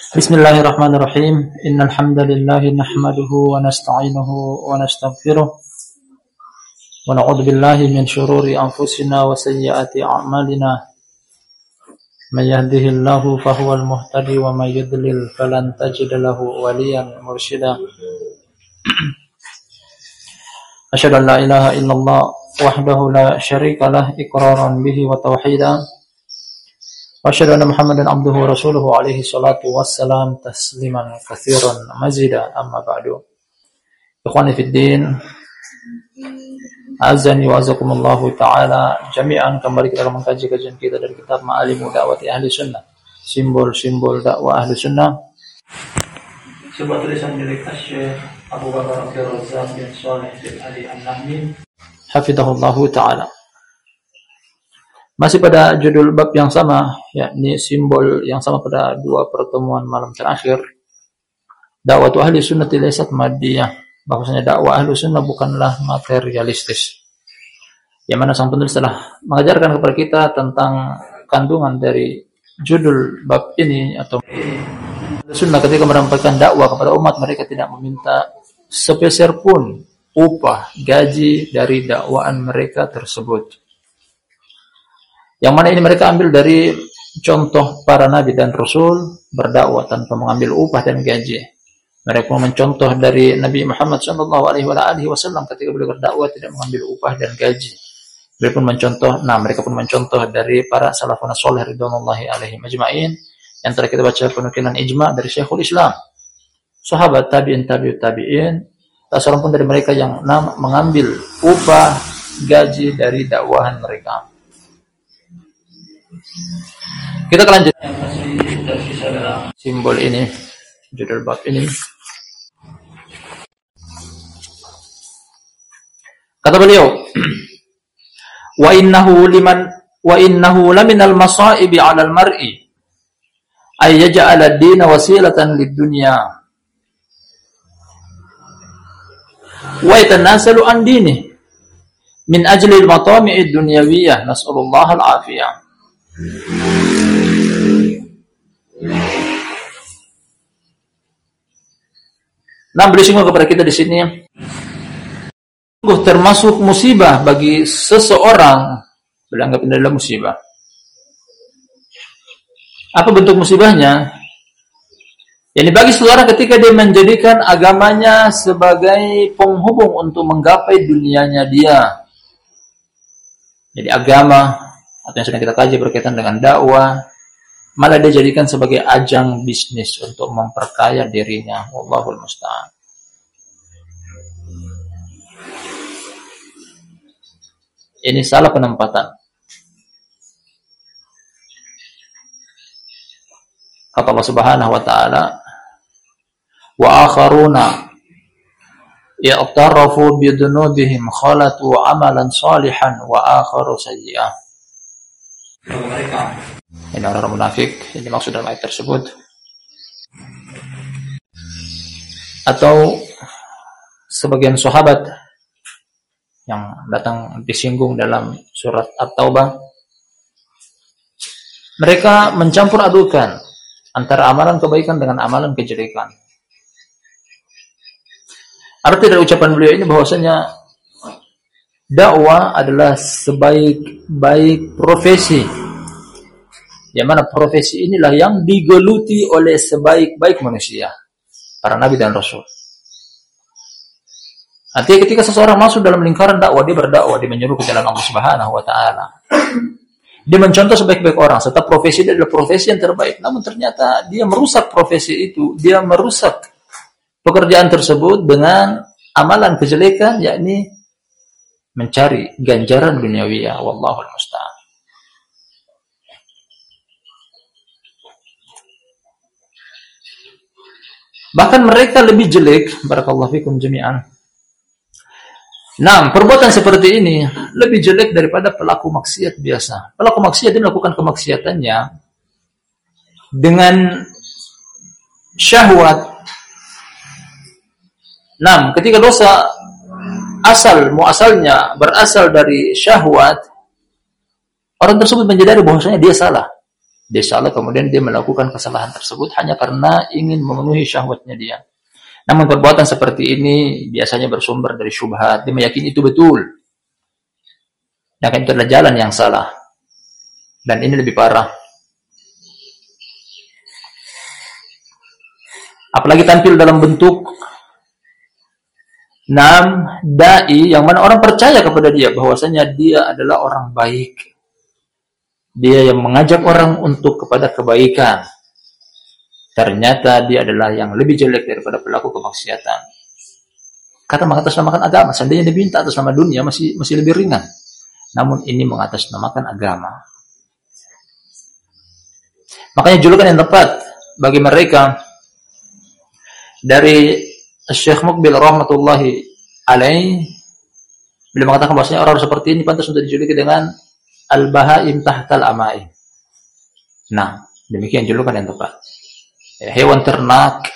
Bismillahirrahmanirrahim. Innal hamdalillah nahmaduhu wa nasta'inuhu wa nastaghfiruh. Wa na'udzu anfusina wa sayyiati a'malina. May yahdihillahu fahuwal muhtadi wa may yudlil falan tajida lahu illallah wahdahu la syarika lah iqraran bihi. وأشهد أن محمدا عبده ورسوله عليه الصلاة والسلام تسليما كثيرا مزيدا. أما بعد إخواني في الدين أعزني وأعزكم الله تعالى جميعا. كما ذكر من كاجي كاجن كده من كتاب معالم دعوه أهل السنة سيمبول سيمبول دعوه أهل السنة سبع تلسان ملك الشيخ ابو بكر عبد الرزاق بن صالح بن علي النهمي حفظه الله تعالى masih pada judul bab yang sama, yakni simbol yang sama pada dua pertemuan malam terakhir. Dakwah ahli sunnah laysat madiyah. Bahwasanya dakwah ahli sunnah bukanlah materialistis. Yang mana sang penulis telah mengajarkan kepada kita tentang kandungan dari judul bab ini atau sunnah ketika merampaikan dakwah kepada umat mereka tidak meminta sepeser pun upah gaji dari dakwaan mereka tersebut. Yang mana ini mereka ambil dari contoh para nabi dan rasul berdakwah tanpa mengambil upah dan gaji. Mereka mencontoh dari Nabi Muhammad Wasallam ketika beliau berdakwah tidak mengambil upah dan gaji. Beliau pun mencontoh, nah mereka pun mencontoh dari para salafun soleh ridwanullahi alaihi majma'in yang telah kita baca penukilan ijma dari Syekhul Islam. Sahabat tabi'in tabi'ut tabi'in, tak seorang pun dari mereka yang mengambil upah gaji dari dakwahan mereka. Kita lanjut. Simbol ini, judul bab ini. Kata beliau, wa innahu liman wa innahu laminal masaibi 'ala al-mar'i ay yaj'ala ad-din wasilatan lid-dunya. Wa yatanasalu an dinihi min ajli al-matami'i ad-dunyawiyyah nas'alullah al-'afiyah Nah, beri sungguh kepada kita di sini. Sungguh termasuk musibah bagi seseorang beranggap ini adalah musibah. Apa bentuk musibahnya? Yang bagi seseorang ketika dia menjadikan agamanya sebagai penghubung untuk menggapai dunianya dia. Jadi agama atau yang sedang kita kaji berkaitan dengan dakwah malah dia jadikan sebagai ajang bisnis untuk memperkaya dirinya. Wallahul musta'an. Ini salah penempatan. Kata Allah Subhanahu wa taala wa akharuna ya'tarafu bidunubihim khalatu amalan salihan wa akharu sayyi'ah mereka. Ini orang-orang munafik yang dimaksud dalam ayat tersebut. Atau sebagian sahabat yang datang disinggung dalam surat At-Taubah. Mereka mencampur adukan antara amalan kebaikan dengan amalan kejelekan. Arti dari ucapan beliau ini bahwasanya dakwah adalah sebaik-baik profesi. Yang mana profesi inilah yang digeluti oleh sebaik-baik manusia. Para nabi dan rasul. Artinya ketika seseorang masuk dalam lingkaran dakwah, dia berdakwah, dia menyuruh ke jalan Allah Subhanahu wa taala. Dia mencontoh sebaik-baik orang, serta profesi dia adalah profesi yang terbaik. Namun ternyata dia merusak profesi itu, dia merusak pekerjaan tersebut dengan amalan kejelekan yakni mencari ganjaran duniawiya wallahu musta'an bahkan mereka lebih jelek barakallahu fikum jami'an Nah, perbuatan seperti ini lebih jelek daripada pelaku maksiat biasa. Pelaku maksiat dia melakukan kemaksiatannya dengan syahwat. Nah, ketika dosa asal muasalnya berasal dari syahwat, orang tersebut menyadari bahwasanya dia salah. Dia salah kemudian dia melakukan kesalahan tersebut hanya karena ingin memenuhi syahwatnya dia. Namun perbuatan seperti ini biasanya bersumber dari syubhat. Dia meyakini itu betul. Dan itu adalah jalan yang salah. Dan ini lebih parah. Apalagi tampil dalam bentuk Nam dai yang mana orang percaya kepada dia bahwasanya dia adalah orang baik. Dia yang mengajak orang untuk kepada kebaikan. Ternyata dia adalah yang lebih jelek daripada pelaku kemaksiatan. Kata mengatasnamakan agama, seandainya diminta atas nama dunia masih masih lebih ringan. Namun ini mengatasnamakan agama. Makanya julukan yang tepat bagi mereka dari Syekh Mukbil rahmatullahi alaih beliau mengatakan bahwasanya orang, -orang seperti ini pantas untuk dijuluki dengan al-bahaim tahtal amai. Nah, demikian julukan yang tepat. Ya, hewan ternak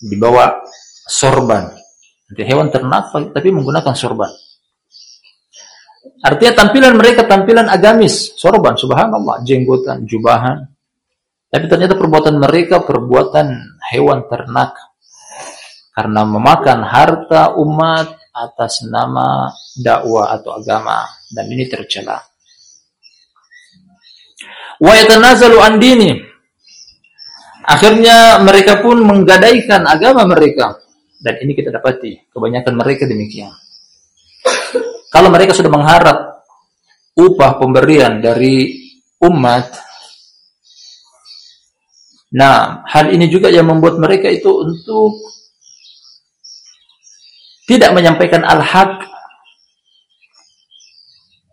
dibawa sorban. Hewan ternak tapi menggunakan sorban. Artinya tampilan mereka tampilan agamis, sorban, subhanallah, jenggotan, jubahan. Tapi ternyata perbuatan mereka perbuatan hewan ternak. Karena memakan harta umat atas nama dakwah atau agama dan ini tercela. Wa yatanazalu an dini. Akhirnya mereka pun menggadaikan agama mereka dan ini kita dapati kebanyakan mereka demikian. Kalau mereka sudah mengharap upah pemberian dari umat Nah, hal ini juga yang membuat mereka itu untuk tidak menyampaikan al-haq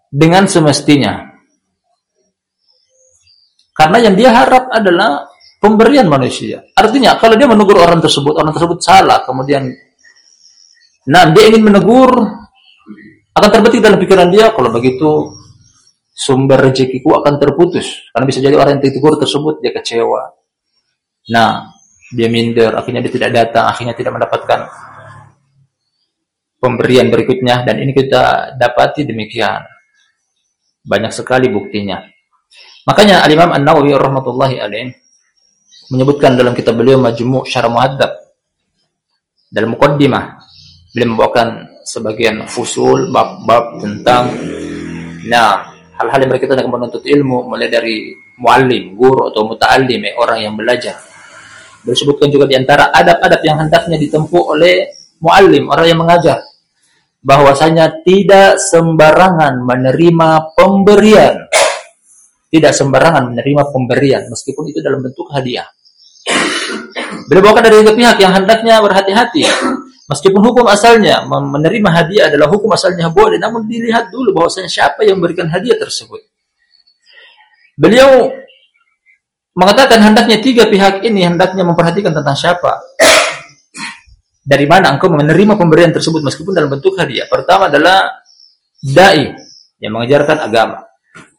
dengan semestinya. Karena yang dia harap adalah pemberian manusia. Artinya, kalau dia menegur orang tersebut, orang tersebut salah, kemudian nah dia ingin menegur, akan terbetik dalam pikiran dia, kalau begitu sumber rezekiku akan terputus. Karena bisa jadi orang yang ditegur tersebut dia kecewa. Nah, dia minder, akhirnya dia tidak datang, akhirnya tidak mendapatkan pemberian berikutnya dan ini kita dapati demikian. Banyak sekali buktinya. Makanya Al-Imam An-Nawawi rahmatullahi alaih menyebutkan dalam kitab beliau Majmu' Syarah Muhaddab dalam mukaddimah beliau membawakan sebagian fusul bab-bab tentang nah hal-hal yang berkaitan dengan menuntut ilmu mulai dari muallim, guru atau muta'allim orang yang belajar. Beliau sebutkan juga di antara adab-adab yang hendaknya ditempuh oleh muallim, orang yang mengajar bahwasanya tidak sembarangan menerima pemberian. Tidak sembarangan menerima pemberian meskipun itu dalam bentuk hadiah. Beliau bawakan dari pihak yang hendaknya berhati-hati. Meskipun hukum asalnya menerima hadiah adalah hukum asalnya boleh, namun dilihat dulu bahwasanya siapa yang memberikan hadiah tersebut. Beliau mengatakan hendaknya tiga pihak ini hendaknya memperhatikan tentang siapa dari mana engkau menerima pemberian tersebut meskipun dalam bentuk hadiah. Pertama adalah dai yang mengajarkan agama.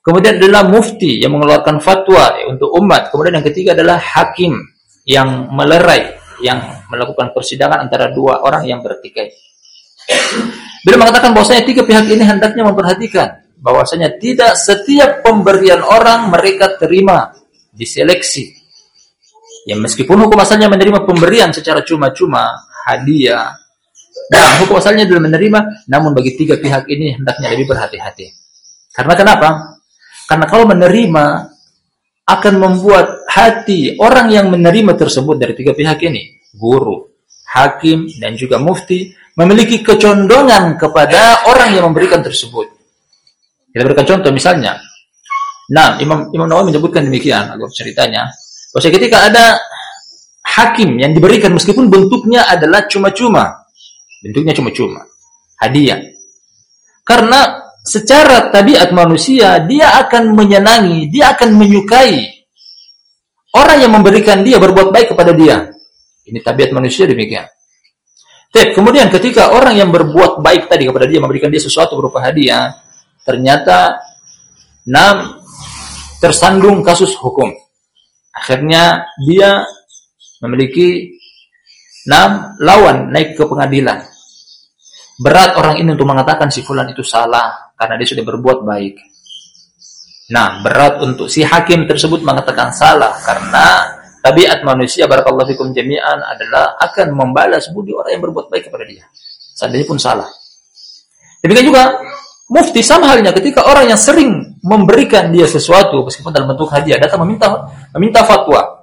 Kemudian adalah mufti yang mengeluarkan fatwa untuk umat. Kemudian yang ketiga adalah hakim yang melerai, yang melakukan persidangan antara dua orang yang bertikai. Bila mengatakan bahwasanya tiga pihak ini hendaknya memperhatikan bahwasanya tidak setiap pemberian orang mereka terima diseleksi. Ya meskipun hukum asalnya menerima pemberian secara cuma-cuma, hadiah. Nah, hukum asalnya adalah menerima, namun bagi tiga pihak ini hendaknya lebih berhati-hati. Karena kenapa? Karena kalau menerima akan membuat hati orang yang menerima tersebut dari tiga pihak ini, guru, hakim, dan juga mufti, memiliki kecondongan kepada orang yang memberikan tersebut. Kita berikan contoh misalnya. Nah, Imam Imam Nawawi menyebutkan demikian, agar ceritanya. Bahwa ketika ada hakim yang diberikan meskipun bentuknya adalah cuma-cuma. Bentuknya cuma-cuma. Hadiah. Karena secara tabiat manusia, dia akan menyenangi, dia akan menyukai orang yang memberikan dia berbuat baik kepada dia. Ini tabiat manusia demikian. Tapi kemudian ketika orang yang berbuat baik tadi kepada dia memberikan dia sesuatu berupa hadiah, ternyata nam tersandung kasus hukum. Akhirnya dia memiliki enam lawan naik ke pengadilan. Berat orang ini untuk mengatakan si fulan itu salah karena dia sudah berbuat baik. Nah, berat untuk si hakim tersebut mengatakan salah karena tabiat manusia barakallahu fikum jami'an adalah akan membalas budi orang yang berbuat baik kepada dia. Seandainya pun salah. Demikian juga mufti sama halnya ketika orang yang sering memberikan dia sesuatu meskipun dalam bentuk hadiah datang meminta meminta fatwa.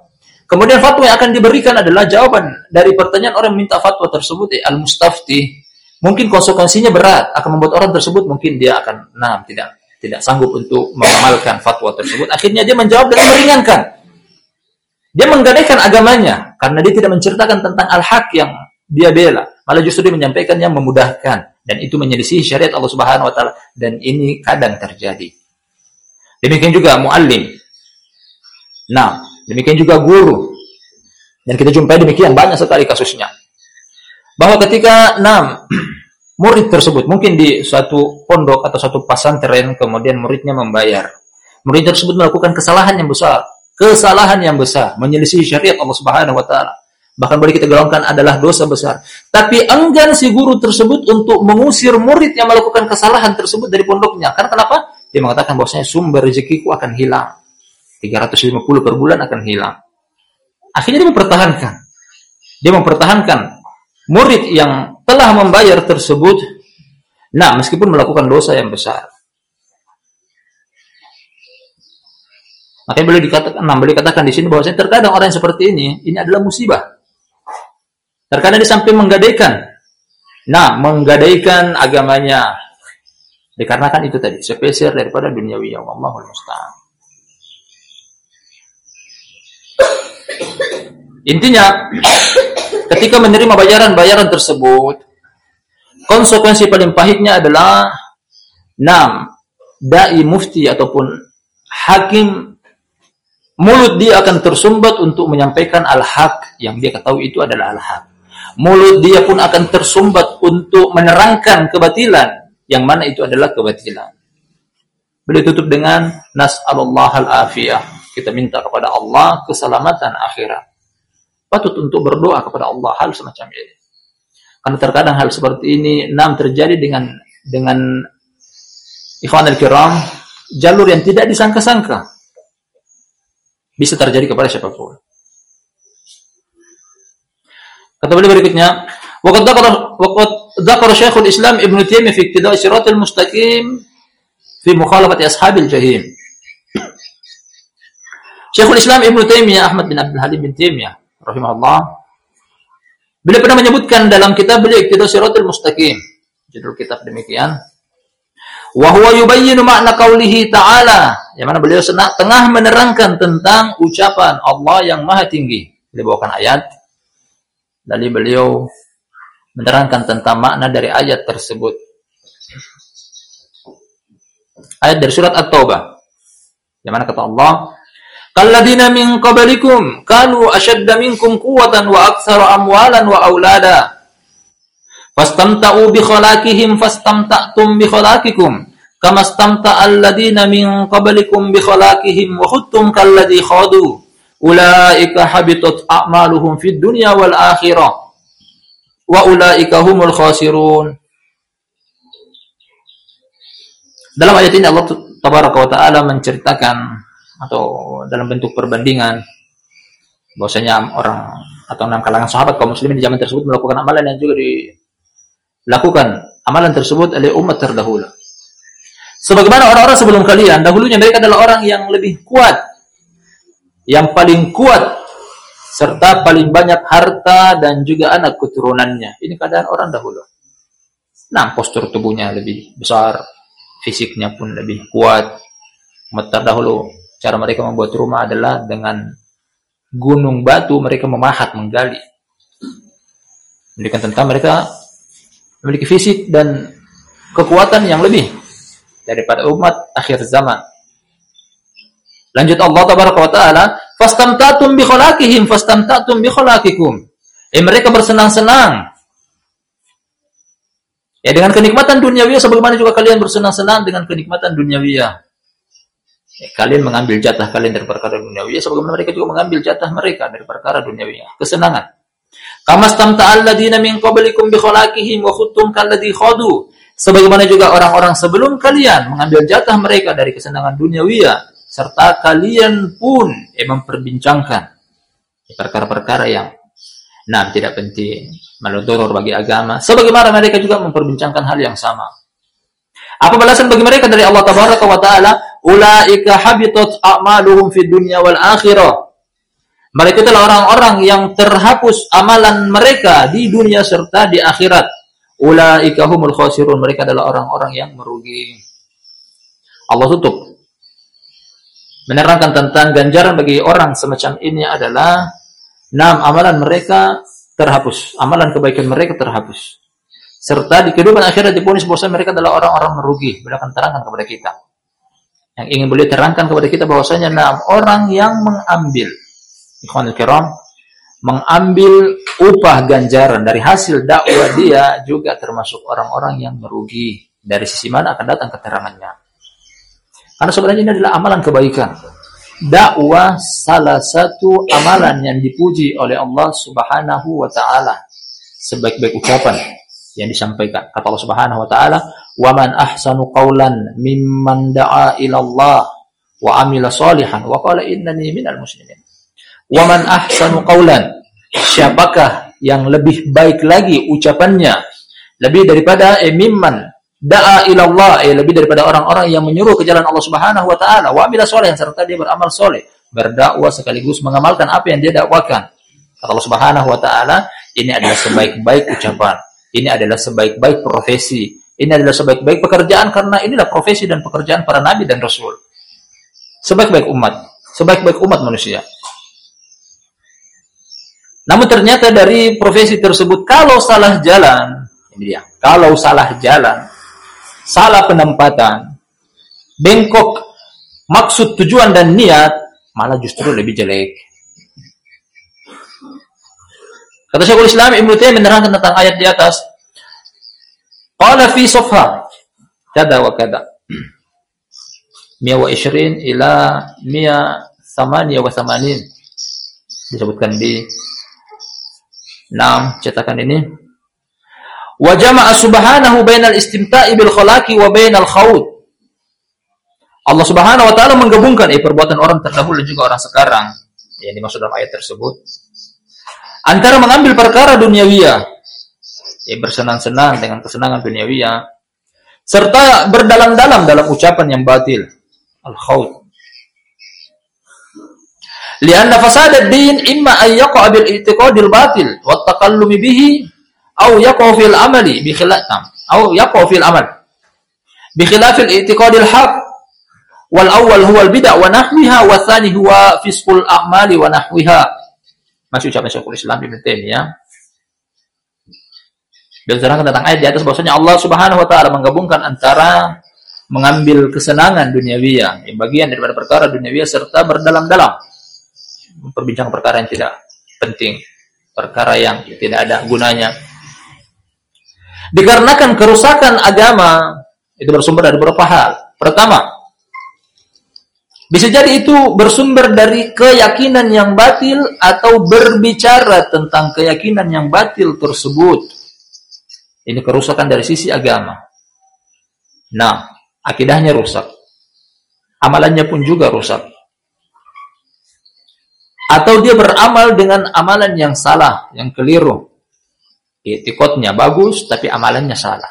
Kemudian fatwa yang akan diberikan adalah jawaban dari pertanyaan orang minta fatwa tersebut eh, al-mustafti. Mungkin konsekuensinya berat akan membuat orang tersebut mungkin dia akan nah tidak tidak sanggup untuk mengamalkan fatwa tersebut. Akhirnya dia menjawab dengan meringankan. Dia menggadaikan agamanya karena dia tidak menceritakan tentang al-haq yang dia bela, malah justru dia menyampaikan yang memudahkan dan itu menyelisih syariat Allah Subhanahu wa taala dan ini kadang terjadi. Demikian juga muallim. Nah, demikian juga guru. Dan kita jumpai demikian banyak sekali kasusnya. Bahwa ketika enam murid tersebut mungkin di suatu pondok atau suatu pesantren kemudian muridnya membayar. Murid tersebut melakukan kesalahan yang besar kesalahan yang besar, menyelisih syariat Allah Subhanahu wa taala. Bahkan boleh kita golongkan adalah dosa besar. Tapi enggan si guru tersebut untuk mengusir murid yang melakukan kesalahan tersebut dari pondoknya. Karena kenapa? Dia mengatakan bahwasanya sumber rezekiku akan hilang. 350 per bulan akan hilang. Akhirnya dia mempertahankan. Dia mempertahankan murid yang telah membayar tersebut. Nah, meskipun melakukan dosa yang besar. Makanya boleh dikatakan, nah, boleh dikatakan di sini bahwa terkadang orang yang seperti ini, ini adalah musibah. Terkadang dia sampai menggadaikan, nah, menggadaikan agamanya, dikarenakan itu tadi, spesial daripada duniawi yang Allahul Musta'an. Intinya, ketika menerima bayaran-bayaran tersebut, konsekuensi paling pahitnya adalah enam dai mufti ataupun hakim Mulut dia akan tersumbat untuk menyampaikan al-haq yang dia ketahui itu adalah al-haq. Mulut dia pun akan tersumbat untuk menerangkan kebatilan yang mana itu adalah kebatilan. Beliau tutup dengan nas'alullah al-afiyah. Kita minta kepada Allah keselamatan akhirat. Patut untuk berdoa kepada Allah hal semacam ini. Karena terkadang hal seperti ini enam terjadi dengan dengan ikhwan al-kiram jalur yang tidak disangka-sangka bisa terjadi kepada siapa pun. Kata beliau berikutnya, waqad dzakara waqad dzakara Syekhul Islam Ibnu Taimiyah fi Iqtida' Shiratal Mustaqim fi mukhalafati ashabil jahim. Syekhul Islam Ibnu Taimiyah Ahmad bin Abdul Halim bin Taimiyah rahimahullah Beliau pernah menyebutkan dalam kitab beliau Iqtida' Shiratal Mustaqim. Judul kitab demikian. Wa huwa yubayyinu makna qaulihi ta'ala. Yang mana beliau senang, tengah menerangkan tentang ucapan Allah yang maha tinggi. Beliau bawakan ayat. Lalu beliau menerangkan tentang makna dari ayat tersebut. Ayat dari surat At-Taubah. Yang mana kata Allah, Kalladina min qablikum kanu ashadda minkum quwwatan wa aktsara amwalan wa aulada. Fastamta'u bi khalaqihim fastamta'tum bi khalaqikum kama stamta'a alladhina min qablikum bi khalaqihim wa khuttum kalladhi khadu. Ulaika habitat a'maluhum fid dunya wal akhirah. Wa ulaika humul khasirun. Dalam ayat ini Allah tabaraka wa taala menceritakan atau dalam bentuk perbandingan bahwasanya orang atau enam kalangan sahabat kaum muslimin di zaman tersebut melakukan amalan yang juga di lakukan amalan tersebut oleh umat terdahulu. Sebagaimana orang-orang sebelum kalian, dahulunya mereka adalah orang yang lebih kuat, yang paling kuat, serta paling banyak harta dan juga anak keturunannya. Ini keadaan orang dahulu. Nah, postur tubuhnya lebih besar, fisiknya pun lebih kuat. Umat terdahulu, cara mereka membuat rumah adalah dengan gunung batu mereka memahat, menggali. Menunjukkan tentang mereka memiliki fisik dan kekuatan yang lebih daripada umat akhir zaman. Lanjut Allah tabaraka wa taala, "Fastamtatum bi khalaqihim fastamtatum bi khalaqikum." Eh mereka bersenang-senang Ya dengan kenikmatan duniawi sebagaimana juga kalian bersenang-senang dengan kenikmatan duniawi. Ya, kalian mengambil jatah kalian dari perkara duniawi sebagaimana mereka juga mengambil jatah mereka dari perkara duniawi. Kesenangan. Kama stamta alladina min qablikum bi khalaqihim wa khuttum kalladhi khadu. Sebagaimana juga orang-orang sebelum kalian mengambil jatah mereka dari kesenangan duniawiya serta kalian pun eh, memperbincangkan perkara-perkara yang nah tidak penting, meludor bagi agama. Sebagaimana mereka juga memperbincangkan hal yang sama. Apa balasan bagi mereka dari Allah wa taala? Ulaika habitat a'maluhum fid dunya wal akhirah. Mereka adalah orang-orang yang terhapus amalan mereka di dunia serta di akhirat. Ulaika humul khasirun. Mereka adalah orang-orang yang merugi. Allah tutup. Menerangkan tentang ganjaran bagi orang semacam ini adalah enam amalan mereka terhapus. Amalan kebaikan mereka terhapus. Serta di kehidupan akhirat diponis bahwasanya mereka adalah orang-orang merugi. Beliau akan terangkan kepada kita. Yang ingin beliau terangkan kepada kita bahwasanya enam orang yang mengambil ikhwanul kiram mengambil upah ganjaran dari hasil dakwah dia juga termasuk orang-orang yang merugi. Dari sisi mana akan datang keterangannya. Karena sebenarnya ini adalah amalan kebaikan. Dakwah salah satu amalan yang dipuji oleh Allah Subhanahu wa taala sebaik-baik ucapan yang disampaikan. Kata Allah Subhanahu wa taala, "Wa man ahsanu qawlan mimman da'a ila Allah wa amila salihan wa qala innani minal muslimin." Wa man ahsanu qawlan siapakah yang lebih baik lagi ucapannya lebih daripada emimman da'a ilallah eh, lebih daripada orang-orang yang menyuruh ke jalan Allah Subhanahu wa taala wa amila soleh serta dia beramal soleh berdakwah sekaligus mengamalkan apa yang dia dakwakan kata Allah Subhanahu wa taala ini adalah sebaik-baik ucapan ini adalah sebaik-baik profesi. Ini adalah sebaik-baik pekerjaan karena inilah profesi dan pekerjaan para nabi dan rasul. Sebaik-baik umat. Sebaik-baik umat manusia. Namun ternyata dari profesi tersebut kalau salah jalan, ini dia, kalau salah jalan, salah penempatan, bengkok maksud tujuan dan niat malah justru lebih jelek. Kata Syekhul Islam Ibnu Taimiyah menerangkan tentang ayat di atas. Qala fi safha kada wa kada. 120 ila 188 disebutkan di Nah, cetakan ini. Wa jama'a subhanahu bainal istimta'i bil khalaqi wa bainal khawd. Allah Subhanahu wa taala menggabungkan eh, perbuatan orang terdahulu dan juga orang sekarang yang dimaksud dalam ayat tersebut antara mengambil perkara duniawiyah ya bersenang-senang dengan kesenangan duniawiyah serta berdalam-dalam dalam ucapan yang batil al-khawd. Lianna fasad ad-din imma an yaqa bil i'tiqadil batil wa taqallum bihi aw yaqa fil amali bi khilafam aw yaqa fil amal bi khilaf al-i'tiqadil haq wal awwal huwa al-bid'ah wa nahwiha wa thani huwa fisqul a'mali wa nahwiha masih ucapan Syekhul Islam Ibnu Taimiyah Beliau terangkan tentang ayat di atas bahwasanya Allah Subhanahu wa taala menggabungkan antara mengambil kesenangan duniawiya, yang bagian daripada perkara duniawiya serta berdalam-dalam memperbincang perkara yang tidak penting, perkara yang tidak ada gunanya. Dikarenakan kerusakan agama itu bersumber dari beberapa hal. Pertama, bisa jadi itu bersumber dari keyakinan yang batil atau berbicara tentang keyakinan yang batil tersebut. Ini kerusakan dari sisi agama. Nah, akidahnya rusak. Amalannya pun juga rusak atau dia beramal dengan amalan yang salah, yang keliru. Itikotnya bagus, tapi amalannya salah.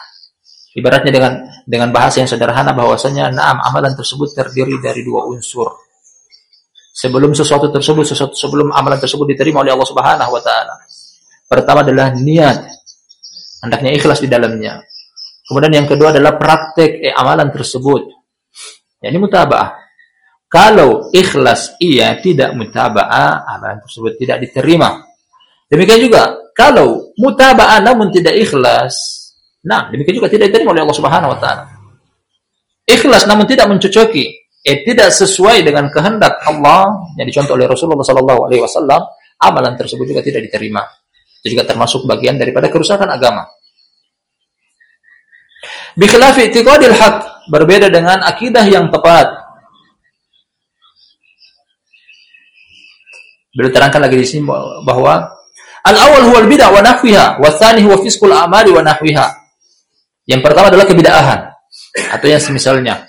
Ibaratnya dengan dengan bahasa yang sederhana bahwasanya naam amalan tersebut terdiri dari dua unsur. Sebelum sesuatu tersebut, sesuatu sebelum amalan tersebut diterima oleh Allah Subhanahu wa taala. Pertama adalah niat. Hendaknya ikhlas di dalamnya. Kemudian yang kedua adalah praktek eh, amalan tersebut. Ya, ini mutabah. Kalau ikhlas ia tidak mutaba'ah, amalan tersebut tidak diterima. Demikian juga kalau mutaba'ah namun tidak ikhlas, nah demikian juga tidak diterima oleh Allah Subhanahu wa taala. Ikhlas namun tidak mencocoki, eh tidak sesuai dengan kehendak Allah yang dicontoh oleh Rasulullah sallallahu alaihi wasallam, amalan tersebut juga tidak diterima. Itu juga termasuk bagian daripada kerusakan agama. Bikhilafi i'tiqadil haq, berbeda dengan akidah yang tepat. Beliau terangkan lagi di sini bahwa al-awwal huwa al-bid'ah wa nahwiha, wa tsani huwa fisqul a'mali wa nahwiha. Yang pertama adalah kebidaahan atau yang semisalnya.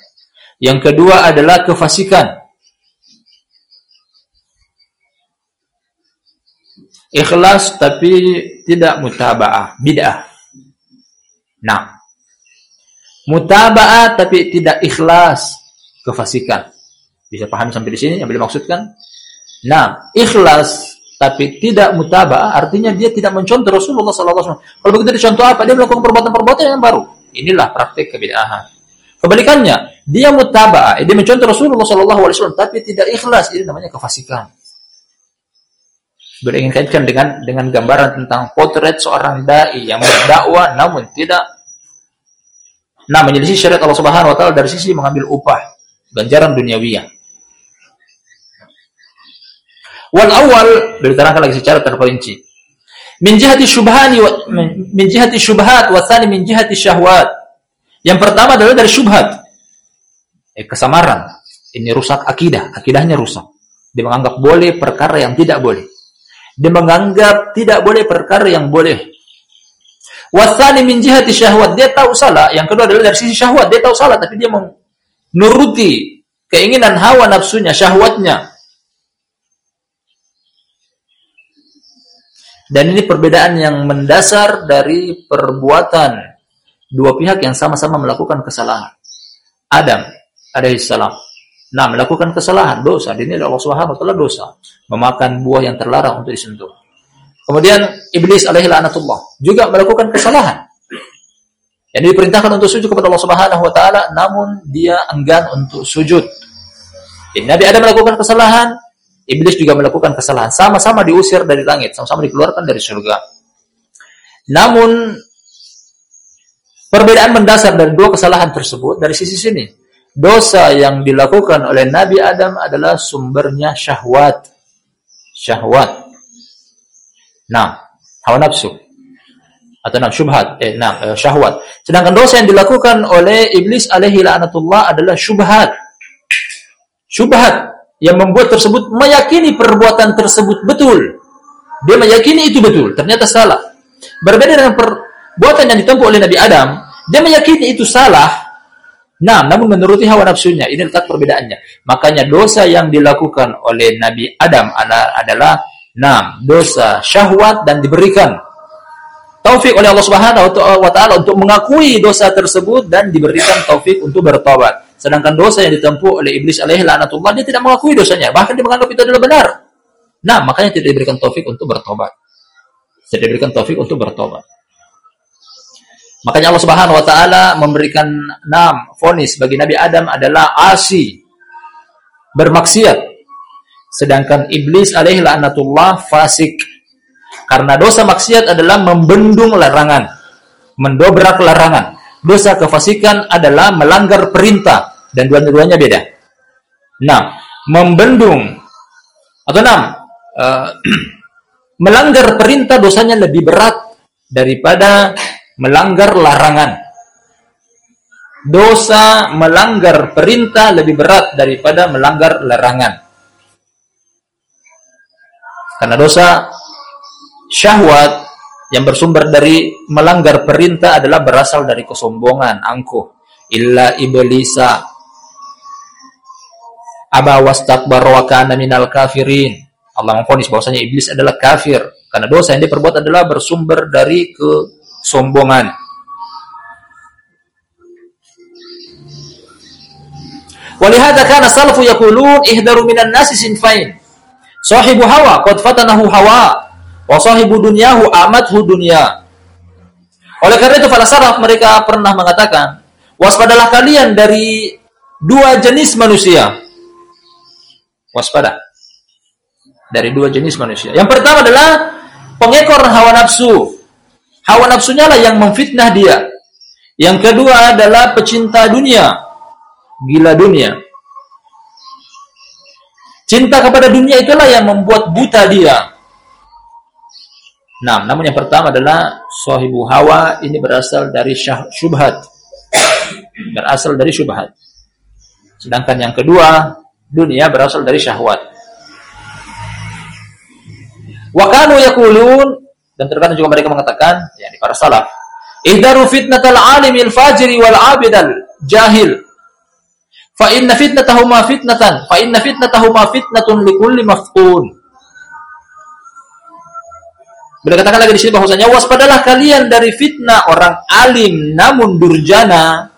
Yang kedua adalah kefasikan. Ikhlas tapi tidak mutaba'ah, bid'ah. Nah, mutaba'ah tapi tidak ikhlas, kefasikan. Bisa paham sampai di sini yang beliau maksudkan? Nah, ikhlas tapi tidak mutaba'ah artinya dia tidak mencontoh Rasulullah SAW. Kalau begitu dicontoh apa? Dia melakukan perbuatan-perbuatan yang baru. Inilah praktik kebid'ahan. Kebalikannya, dia mutaba'ah, dia mencontoh Rasulullah SAW tapi tidak ikhlas. Ini namanya kefasikan. Beliau ingin kaitkan dengan dengan gambaran tentang potret seorang dai yang berdakwah namun tidak nah menyelisih syariat Allah Subhanahu wa taala dari sisi mengambil upah ganjaran duniawiyah. Wal awal diterangkan lagi secara terperinci. Min jihati syubhani wa min jihati syubhat wa tsani min jihati syahwat. Yang pertama adalah dari syubhat. Eh, kesamaran. Ini rusak akidah, akidahnya rusak. Dia menganggap boleh perkara yang tidak boleh. Dia menganggap tidak boleh perkara yang boleh. Wasani min jihati syahwat, dia tahu salah. Yang kedua adalah dari sisi syahwat, dia tahu salah tapi dia menuruti keinginan hawa nafsunya, syahwatnya. Dan ini perbedaan yang mendasar dari perbuatan dua pihak yang sama-sama melakukan kesalahan. Adam alaihissalam. Nah, melakukan kesalahan, dosa. Ini Allah Subhanahu wa taala dosa. Memakan buah yang terlarang untuk disentuh. Kemudian iblis alaihi laknatullah juga melakukan kesalahan. Yang diperintahkan untuk sujud kepada Allah Subhanahu wa taala namun dia enggan untuk sujud. Jadi Nabi Adam melakukan kesalahan, Iblis juga melakukan kesalahan. Sama-sama diusir dari langit, sama-sama dikeluarkan dari surga. Namun, perbedaan mendasar dari dua kesalahan tersebut dari sisi sini. Dosa yang dilakukan oleh Nabi Adam adalah sumbernya syahwat. Syahwat. Nah, hawa nafsu. Atau nah, syubhat. Eh, nah, eh, syahwat. Sedangkan dosa yang dilakukan oleh Iblis alaihi la'anatullah adalah syubhat. Syubhat yang membuat tersebut meyakini perbuatan tersebut betul. Dia meyakini itu betul, ternyata salah. Berbeda dengan perbuatan yang ditempuh oleh Nabi Adam, dia meyakini itu salah. Nah, namun menuruti hawa nafsunya, ini letak perbedaannya. Makanya dosa yang dilakukan oleh Nabi Adam adalah nah, dosa syahwat dan diberikan taufik oleh Allah Subhanahu wa taala untuk mengakui dosa tersebut dan diberikan taufik untuk bertobat. Sedangkan dosa yang ditempuh oleh iblis alaihi laknatullah dia tidak mengakui dosanya, bahkan dia menganggap itu adalah benar. Nah, makanya tidak diberikan taufik untuk bertobat. Tidak diberikan taufik untuk bertobat. Makanya Allah Subhanahu wa taala memberikan enam fonis bagi Nabi Adam adalah asi, bermaksiat. Sedangkan iblis alaihi laknatullah fasik. Karena dosa maksiat adalah membendung larangan, mendobrak larangan. Dosa kefasikan adalah melanggar perintah dan dua-duanya beda. Nah, membendung atau enam uh, melanggar perintah dosanya lebih berat daripada melanggar larangan. Dosa melanggar perintah lebih berat daripada melanggar larangan. Karena dosa syahwat yang bersumber dari melanggar perintah adalah berasal dari kesombongan, angkuh. Illa iblisa aba wastakbara wa kana minal kafirin. Allah memfonis bahwasanya iblis adalah kafir karena dosa yang diperbuat adalah bersumber dari kesombongan. Walihada kana salafu yaqulun ihdaru minan nasi sinfain. Sahibu hawa qad fatanahu hawa Wa sahibu dunyahu amathu dunya. Oleh karena itu para salaf mereka pernah mengatakan, waspadalah kalian dari dua jenis manusia. Waspada. Dari dua jenis manusia. Yang pertama adalah pengekor hawa nafsu. Hawa nafsunya lah yang memfitnah dia. Yang kedua adalah pecinta dunia. Gila dunia. Cinta kepada dunia itulah yang membuat buta dia. Nah, namun yang pertama adalah sahibu hawa ini berasal dari syubhat. Berasal dari syubhat. Sedangkan yang kedua, dunia berasal dari syahwat. Wa kanu yaqulun dan terkadang juga mereka mengatakan, yakni para salaf, ihdaru fitnatal alimil fajiri wal abidal jahil fa inna fitnatahuma fitnatan fa inna fitnatahuma fitnatun likulli maftun Beliau katakan lagi di sini bahwasanya waspadalah kalian dari fitnah orang alim namun durjana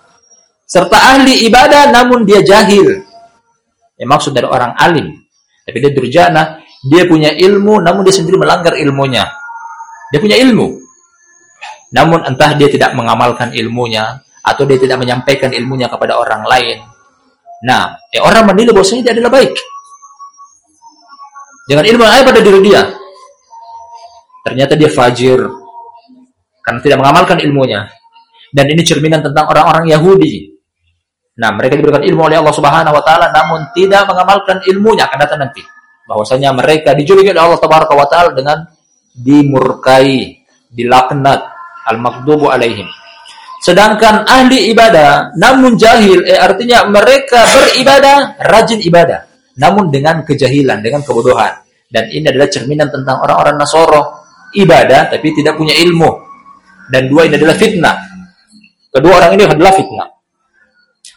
serta ahli ibadah namun dia jahil. Ya maksud dari orang alim, tapi dia durjana, dia punya ilmu namun dia sendiri melanggar ilmunya. Dia punya ilmu. Namun entah dia tidak mengamalkan ilmunya atau dia tidak menyampaikan ilmunya kepada orang lain. Nah, eh, orang menilai bahwasanya dia adalah baik. Dengan ilmu yang ada pada diri dia, Ternyata dia fajir karena tidak mengamalkan ilmunya. Dan ini cerminan tentang orang-orang Yahudi. Nah, mereka diberikan ilmu oleh Allah Subhanahu wa taala namun tidak mengamalkan ilmunya akan datang nanti. Bahwasanya mereka dijuluki oleh Allah Tabaraka wa taala dengan dimurkai, dilaknat, al-maghdubu alaihim. Sedangkan ahli ibadah namun jahil, eh artinya mereka beribadah, rajin ibadah, namun dengan kejahilan, dengan kebodohan. Dan ini adalah cerminan tentang orang-orang Nasoro ibadah tapi tidak punya ilmu. Dan dua ini adalah fitnah. Kedua orang ini adalah fitnah.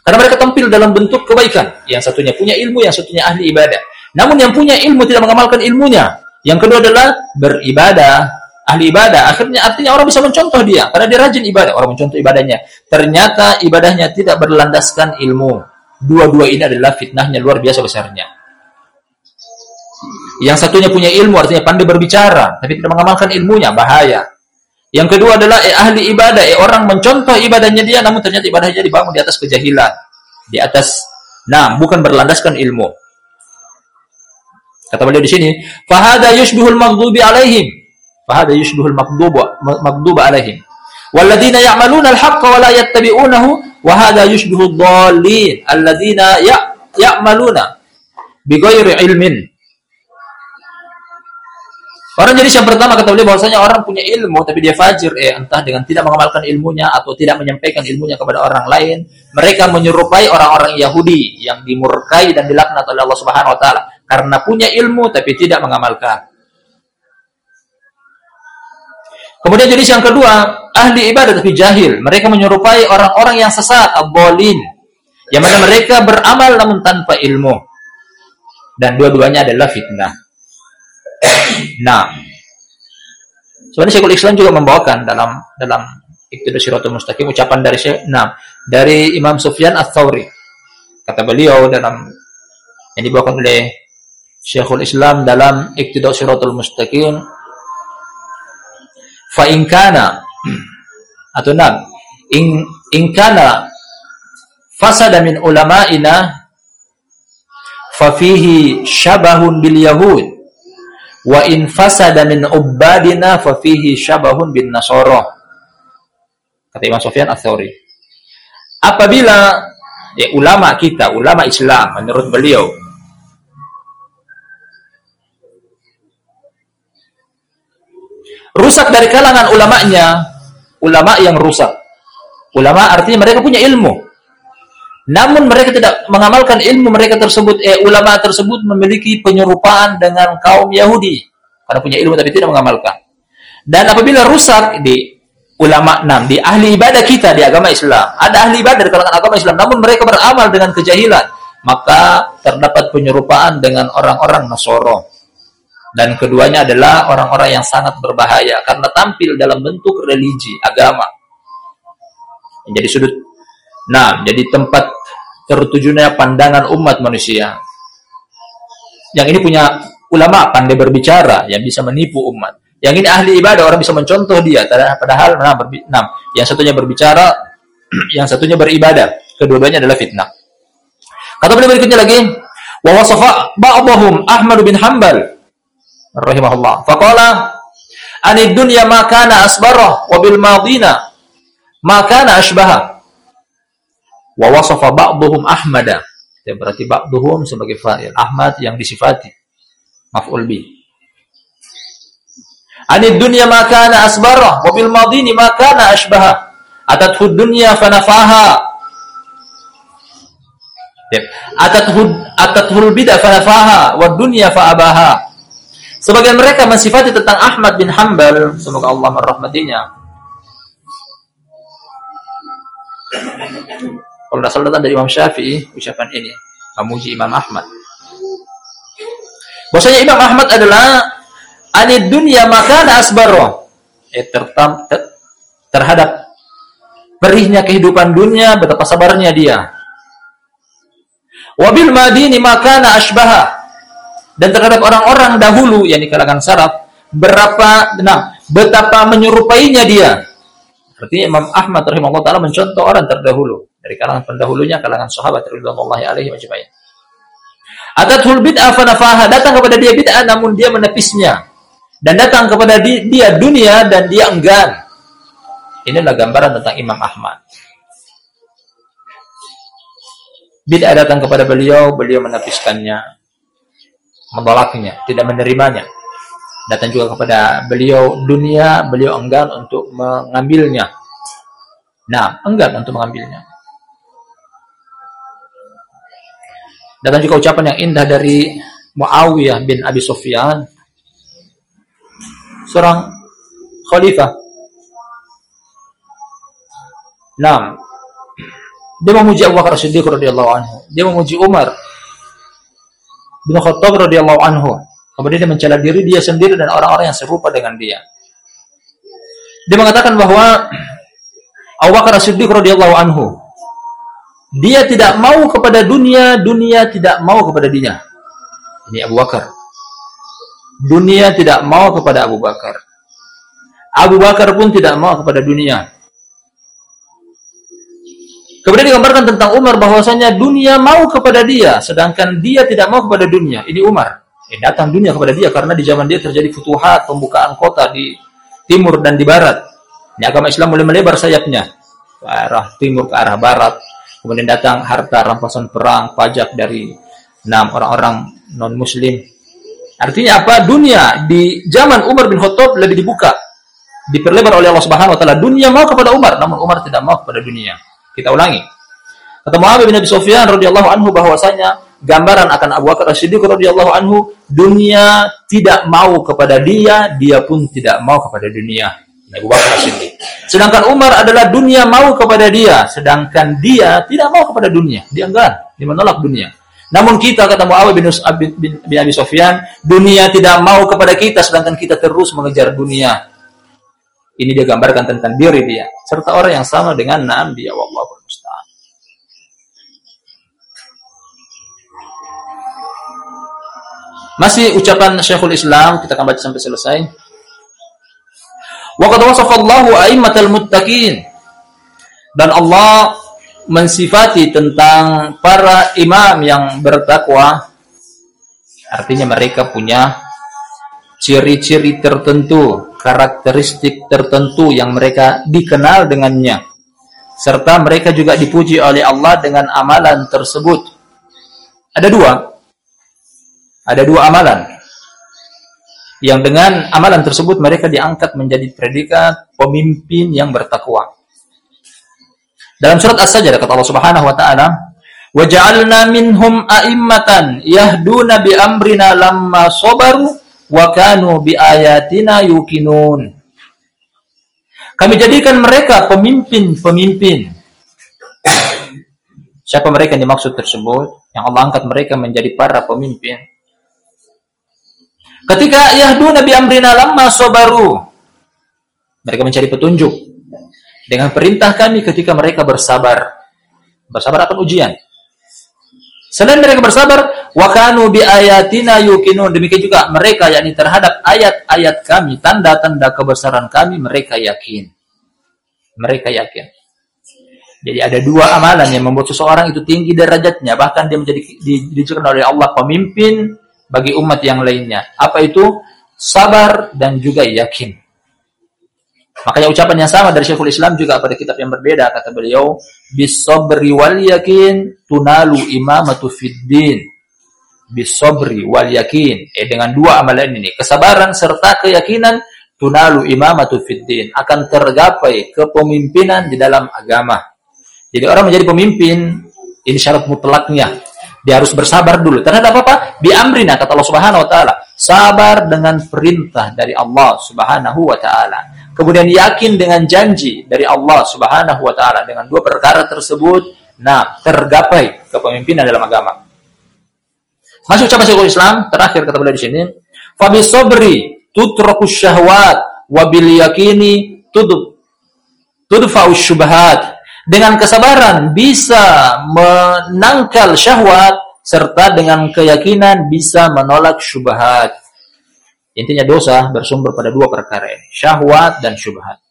Karena mereka tampil dalam bentuk kebaikan. Yang satunya punya ilmu, yang satunya ahli ibadah. Namun yang punya ilmu tidak mengamalkan ilmunya. Yang kedua adalah beribadah, ahli ibadah. Akhirnya artinya orang bisa mencontoh dia karena dia rajin ibadah. Orang mencontoh ibadahnya. Ternyata ibadahnya tidak berlandaskan ilmu. Dua-dua ini adalah fitnahnya luar biasa besarnya. Yang satunya punya ilmu artinya pandai berbicara, tapi tidak mengamalkan ilmunya, bahaya. Yang kedua adalah eh, ahli ibadah, eh, orang mencontoh ibadahnya dia, namun ternyata ibadahnya dibangun di atas kejahilan, di atas, nah bukan berlandaskan ilmu. Kata beliau di sini, fahada yushbihul maghdubi alaihim, fahada yushbihul maghduba maghduba alaihim. Walladzina ya'maluna al-haqqa wa la yattabi'unahu wa hadha ad-dallin alladzina ya'maluna bighairi ilmin Orang jadi yang pertama kata beliau bahwasanya orang punya ilmu tapi dia fajir eh entah dengan tidak mengamalkan ilmunya atau tidak menyampaikan ilmunya kepada orang lain, mereka menyerupai orang-orang Yahudi yang dimurkai dan dilaknat oleh Allah Subhanahu wa taala karena punya ilmu tapi tidak mengamalkan. Kemudian jadi yang kedua, ahli ibadah tapi jahil. Mereka menyerupai orang-orang yang sesat, abolin. Yang mana mereka beramal namun tanpa ilmu. Dan dua-duanya adalah fitnah. Nah, sebenarnya Syekhul Islam juga membawakan dalam dalam Iqtida Siratul Mustaqim ucapan dari Syekh nah, dari Imam Sufyan Ats-Tsauri. Kata beliau dalam yang dibawakan oleh Syekhul Islam dalam Iqtida Siratul Mustaqim fa in kana atau nam in in kana fasada min ulama'ina fa syabahun bil yahud Wa in fasada min ubadina fa fihi syabahun bin nasara. Kata Imam Sufyan Ats-Tsauri. Apabila ya, ulama kita, ulama Islam menurut beliau rusak dari kalangan ulamanya, ulama yang rusak. Ulama artinya mereka punya ilmu. Namun mereka tidak mengamalkan ilmu mereka tersebut, eh, ulama tersebut memiliki penyerupaan dengan kaum Yahudi. Karena punya ilmu tapi tidak mengamalkan. Dan apabila rusak di ulama enam, di ahli ibadah kita di agama Islam, ada ahli ibadah di kalangan agama Islam, namun mereka beramal dengan kejahilan, maka terdapat penyerupaan dengan orang-orang Nasoro. Dan keduanya adalah orang-orang yang sangat berbahaya karena tampil dalam bentuk religi, agama. Menjadi sudut Nah, jadi tempat tertujunya pandangan umat manusia. Yang ini punya ulama pandai berbicara yang bisa menipu umat. Yang ini ahli ibadah orang bisa mencontoh dia. Padahal nah, berbi nah, yang satunya berbicara, yang satunya beribadah. Kedua-duanya adalah fitnah. Kata beliau berikutnya lagi, wa wasafa ba'dhum Ahmad bin Hanbal rahimahullah. Faqala anid dunya ma kana asbarah wa bil madina ma kana ashbaha wa wasafa ba'dhum ahmada. Ya berarti ba'dhum sebagai fa'il. Ahmad yang disifati. Maf'ul bi. Ani dunya ma kana asbara. Wa bil madini ma kana ashbaha. Atathu dunya fanafaha. Ya atathu atathul bidah fanafaha. Wa dunya fa'abaha. Sebagian mereka mensifati tentang Ahmad bin Hanbal. Semoga Allah merahmatinya kalau tidak salah datang dari Imam Syafi'i ucapan ini. Memuji Imam Ahmad. Bahwasanya Imam Ahmad adalah anid dunia maka asbaro eh, tertam, ter, terhadap perihnya kehidupan dunia betapa sabarnya dia. Wabil madini makana asbaha dan terhadap orang-orang dahulu yang di kalangan saraf berapa nah betapa menyerupainya dia. Artinya Imam Ahmad rahimahullah taala mencontoh orang terdahulu dari kalangan pendahulunya kalangan sahabat radhiyallahu alaihi majma'in. Atatul bid'ah fanafaha datang kepada dia bid'ah namun dia menepisnya dan datang kepada dia dunia dan dia enggan. Inilah gambaran tentang Imam Ahmad. Bid'ah datang kepada beliau, beliau menepiskannya, menolaknya, tidak menerimanya datang juga kepada beliau dunia, beliau enggan untuk mengambilnya. Nah, enggan untuk mengambilnya. Datang juga ucapan yang indah dari Muawiyah bin Abi Sufyan, seorang khalifah. Nah, dia memuji Abu Bakar Siddiq radhiyallahu anhu. Dia memuji Umar bin Khattab radhiyallahu anhu. Kemudian dia mencela diri dia sendiri dan orang-orang yang serupa dengan dia. Dia mengatakan bahwa Abu Bakar Siddiq radhiyallahu anhu dia tidak mau kepada dunia, dunia tidak mau kepada dia. Ini Abu Bakar. Dunia tidak mau kepada Abu Bakar. Abu Bakar pun tidak mau kepada dunia. Kemudian digambarkan tentang Umar bahwasanya dunia mau kepada dia, sedangkan dia tidak mau kepada dunia. Ini Umar eh, datang dunia kepada dia karena di zaman dia terjadi futuhat, pembukaan kota di timur dan di barat. Ini agama Islam mulai melebar sayapnya ke arah timur ke arah barat. Kemudian datang harta rampasan perang, pajak dari enam orang-orang non muslim. Artinya apa? Dunia di zaman Umar bin Khattab lebih dibuka, diperlebar oleh Allah Subhanahu wa taala. Dunia mau kepada Umar, namun Umar tidak mau kepada dunia. Kita ulangi. Kata Muhammad bin Abi Sufyan radhiyallahu anhu bahwasanya gambaran akan Abu Bakar As-Siddiq radhiyallahu anhu, dunia tidak mau kepada dia, dia pun tidak mau kepada dunia. Abu Bakar As-Siddiq. Sedangkan Umar adalah dunia mau kepada dia, sedangkan dia tidak mau kepada dunia. Dia enggak, dia menolak dunia. Namun kita kata Muawiyah bin, bin, bin Abi Sufyan, dunia tidak mau kepada kita sedangkan kita terus mengejar dunia. Ini dia gambarkan tentang diri dia serta orang yang sama dengan nam dia wallahu. Masih ucapan Syekhul Islam, kita akan baca sampai selesai. Wa qad wasafallahu a'immatal muttaqin. Dan Allah mensifati tentang para imam yang bertakwa. Artinya mereka punya ciri-ciri tertentu, karakteristik tertentu yang mereka dikenal dengannya. Serta mereka juga dipuji oleh Allah dengan amalan tersebut. Ada dua. Ada dua amalan. Yang dengan amalan tersebut mereka diangkat menjadi predikat pemimpin yang bertakwa. Dalam surat As-Sajdah kata Allah Subhanahu wa taala, "Wa ja'alna minhum a'immatan yahduna bi amrina lamma sabaru wa kanu bi ayatina yuqinun." Kami jadikan mereka pemimpin-pemimpin. Siapa mereka yang dimaksud tersebut? Yang Allah angkat mereka menjadi para pemimpin Ketika yahdu Nabi amrina lamma sobaru. Mereka mencari petunjuk. Dengan perintah kami ketika mereka bersabar. Bersabar akan ujian. Selain mereka bersabar, wakanu bi ayatina yukinun. Demikian juga mereka yakni terhadap ayat-ayat kami, tanda-tanda kebesaran kami, mereka yakin. Mereka yakin. Jadi ada dua amalan yang membuat seseorang itu tinggi derajatnya, bahkan dia menjadi dijadikan oleh Allah pemimpin bagi umat yang lainnya. Apa itu? Sabar dan juga yakin. Makanya ucapan yang sama dari Syekhul Islam juga pada kitab yang berbeda kata beliau, bisabri wal yakin tunalu imamatu fiddin. Bisabri wal yakin. Eh dengan dua amalan ini, kesabaran serta keyakinan tunalu imamatu fiddin akan tergapai kepemimpinan di dalam agama. Jadi orang menjadi pemimpin ini syarat mutlaknya dia harus bersabar dulu. Terhadap apa? Bi amrina kata Allah Subhanahu wa taala. Sabar dengan perintah dari Allah Subhanahu wa taala. Kemudian yakin dengan janji dari Allah Subhanahu wa taala dengan dua perkara tersebut nah tergapai kepemimpinan dalam agama. Masuk ucapan Syekhul Islam terakhir kata beliau di sini, fa bisobri tutraku syahwat wa bil tudub tudfa'u syubhat. Dengan kesabaran bisa menangkal syahwat serta dengan keyakinan bisa menolak syubhat. Intinya dosa bersumber pada dua perkara ini, syahwat dan syubhat.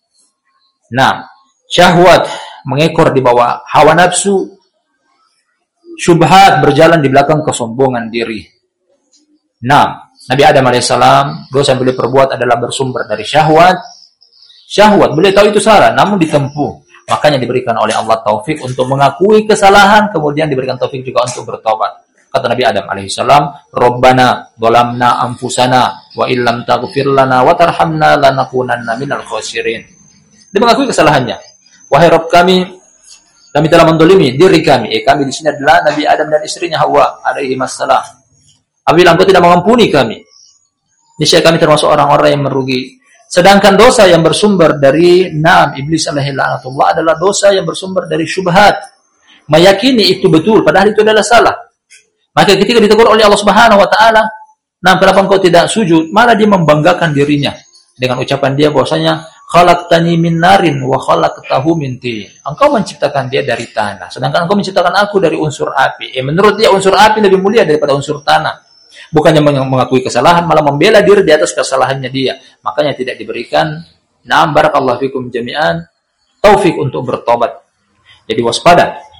Nah, syahwat mengekor di bawah hawa nafsu, syubhat berjalan di belakang kesombongan diri. Nah, Nabi Adam alaihissalam dosa yang beliau perbuat adalah bersumber dari syahwat. Syahwat beliau tahu itu salah, namun ditempuh. Makanya diberikan oleh Allah taufik untuk mengakui kesalahan, kemudian diberikan taufik juga untuk bertobat. Kata Nabi Adam alaihissalam, Rabbana dolamna anfusana wa illam taghfir lana wa tarhamna lanakunanna minal khosirin. Dia mengakui kesalahannya. Wahai Rabb kami, kami telah mendolimi diri kami. Eh kami di sini adalah Nabi Adam dan istrinya Hawa alaihi masalah. Apabila engkau tidak mengampuni kami, niscaya kami termasuk orang-orang yang merugi. Sedangkan dosa yang bersumber dari Naam Iblis alaihi laknatullah adalah dosa yang bersumber dari syubhat. Meyakini itu betul, padahal itu adalah salah. Maka ketika ditegur oleh Allah Subhanahu wa taala, "Nah, kenapa engkau tidak sujud?" Malah dia membanggakan dirinya dengan ucapan dia bahwasanya khalaqtani min narin wa khalaqtahu min tin. Engkau menciptakan dia dari tanah, sedangkan engkau menciptakan aku dari unsur api. Eh, menurut dia unsur api lebih mulia daripada unsur tanah. Bukannya mengakui kesalahan, malah membela diri di atas kesalahannya dia. Makanya tidak diberikan na'am barakallahu fikum jami'an taufik untuk bertobat. Jadi waspada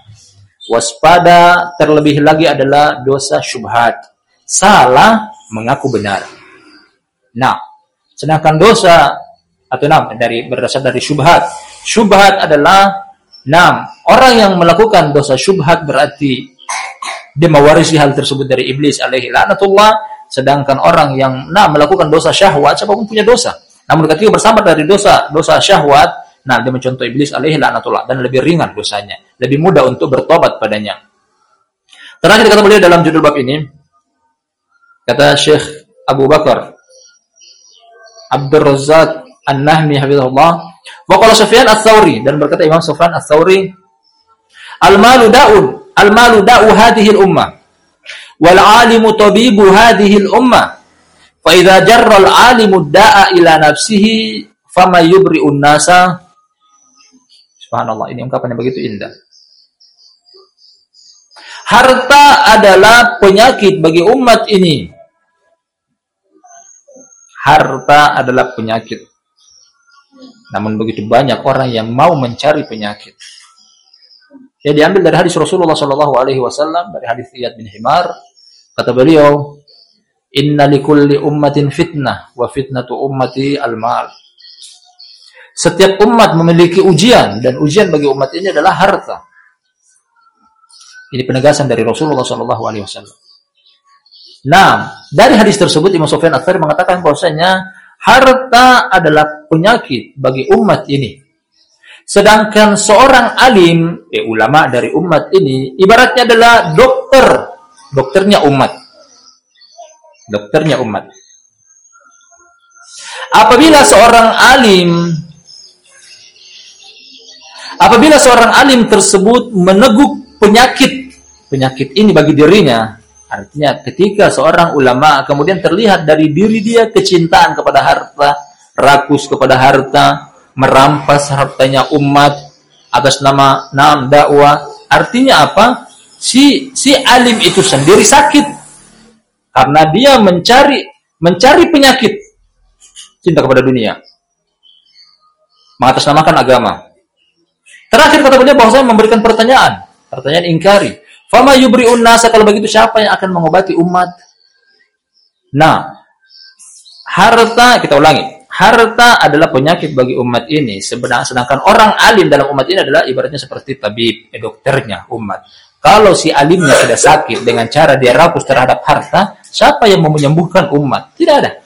Waspada terlebih lagi adalah dosa syubhat. Salah mengaku benar. Nah, sedangkan dosa atau enam dari berdasar dari syubhat. Syubhat adalah enam orang yang melakukan dosa syubhat berarti dia mewarisi hal tersebut dari iblis alaihi laknatullah. Sedangkan orang yang nah melakukan dosa syahwat siapa pun punya dosa. Namun ketika bersama dari dosa dosa syahwat Nah, dia mencontoh iblis alaihi laknatullah dan lebih ringan dosanya, lebih mudah untuk bertobat padanya. Terakhir kata beliau dalam judul bab ini, kata Syekh Abu Bakar Abdul Razak An-Nahmi hafizahullah, wa qala Sufyan Ats-Tsauri dan berkata Imam Sufyan Ats-Tsauri, al-malu da'un, al-malu da'u hadhihi al-ummah wal 'alimu tabibu hadhihi al-ummah. Fa idza jarra al-'alimu da'a ila nafsihi fama yubri'un nasa Subhanallah, ini ungkapan yang begitu indah. Harta adalah penyakit bagi umat ini. Harta adalah penyakit. Namun begitu banyak orang yang mau mencari penyakit. Ya diambil dari hadis Rasulullah Shallallahu Alaihi Wasallam dari hadis Iyad bin Himar kata beliau Inna likulli ummatin fitnah wa fitnatu ummati al-mal setiap umat memiliki ujian dan ujian bagi umat ini adalah harta. Ini penegasan dari Rasulullah Shallallahu Alaihi Wasallam. Nah, dari hadis tersebut Imam Sofyan Athari mengatakan bahwasanya harta adalah penyakit bagi umat ini. Sedangkan seorang alim, eh, ulama dari umat ini, ibaratnya adalah dokter, dokternya umat. Dokternya umat. Apabila seorang alim Apabila seorang alim tersebut meneguk penyakit, penyakit ini bagi dirinya, artinya ketika seorang ulama kemudian terlihat dari diri dia kecintaan kepada harta, rakus kepada harta, merampas hartanya umat atas nama nam dakwah, artinya apa? Si si alim itu sendiri sakit karena dia mencari mencari penyakit cinta kepada dunia mengatasnamakan agama Terakhir kata beliau bahwa saya memberikan pertanyaan, pertanyaan ingkari. Fama yubri'un nasa kalau begitu siapa yang akan mengobati umat? Nah, harta kita ulangi. Harta adalah penyakit bagi umat ini. Sedangkan orang alim dalam umat ini adalah ibaratnya seperti tabib, eh, dokternya umat. Kalau si alimnya sudah sakit dengan cara dia rakus terhadap harta, siapa yang mau menyembuhkan umat? Tidak ada.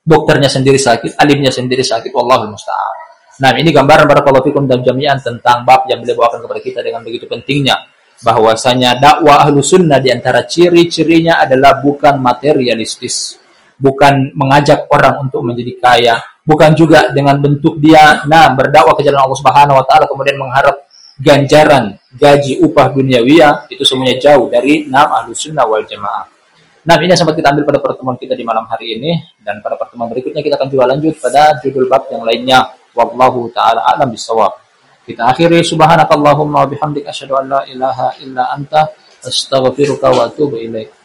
Dokternya sendiri sakit, alimnya sendiri sakit, wallahul musta'an. Nah, ini gambaran barakallahu fikum dan jami'an tentang bab yang beliau bawakan kepada kita dengan begitu pentingnya bahwasanya dakwah ahlu sunnah di antara ciri-cirinya adalah bukan materialistis, bukan mengajak orang untuk menjadi kaya, bukan juga dengan bentuk dia nah berdakwah ke jalan Allah Subhanahu wa taala kemudian mengharap ganjaran, gaji, upah duniawiya itu semuanya jauh dari enam ahlu sunnah wal jamaah. Nah ini yang sempat kita ambil pada pertemuan kita di malam hari ini dan pada pertemuan berikutnya kita akan juga lanjut pada judul bab yang lainnya. Wallahu taala alam bisawab. Kita akhiri subhanakallahumma wa bihamdika asyhadu an la ilaha illa anta astaghfiruka wa atubu ilaik.